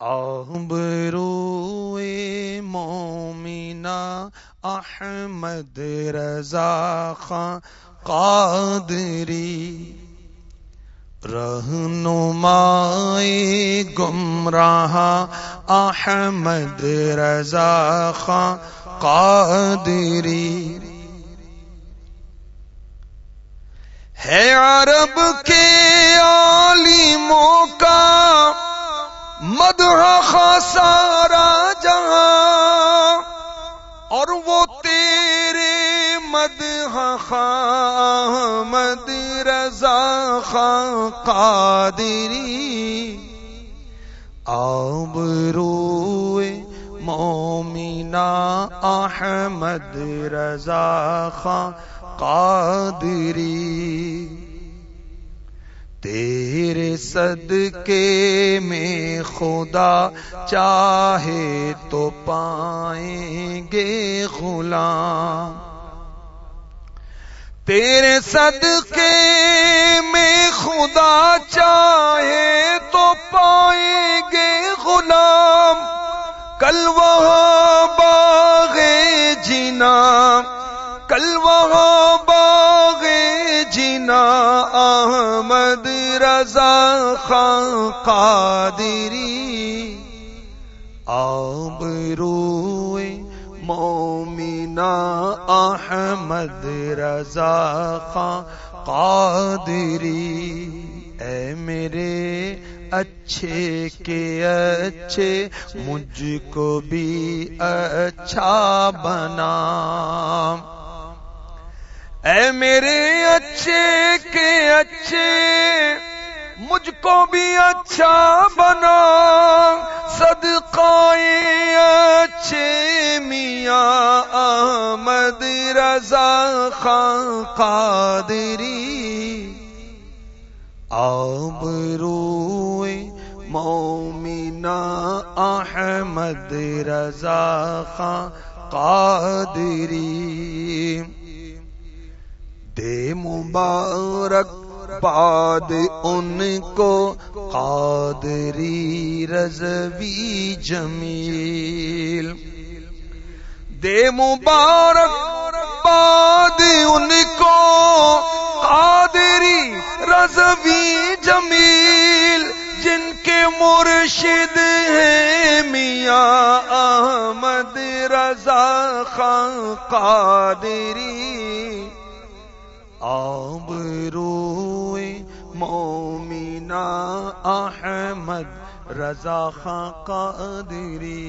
آبرو مومینا احمد رضا خان قادری رہنمائی گمراہ احمد رضا خان قادری ہے عرب کے مدح سارا جہاں اور وہ تیرے مدح مد رضا خان قادری۔ آب روئے مومنا احمد رضا خان قادری۔ تیرے صدقے میں خدا چاہے تو پائیں گے غلام۔ تیرے صدقے میں خدا چاہے تو پائیں گے غلام۔ کل وہاں باغ جنا کل وہاں احمد رضا خان قادری آب روئے مومنا احمد رضا خان قادری اے میرے اچھے کے اچھے، مجھ کو بھی اچھا بنا۔ اے میرے اچھے کے اچھے، مجھ کو بھی اچھا بنا۔ صدقائے اچھے میاں احمد رضا خان قادری۔ آب روئے مومنا احمد رضا خان قادری۔ دے مبارک، بعد ان کو قادری رضوی جمیل۔ دے مبارک، بعد ان کو قادری رضوی جمیل۔ جن کے مرشد ہیں میاں احمد رضا خان، قادری آب روئے مومنا احمد رضا خاں قادری۔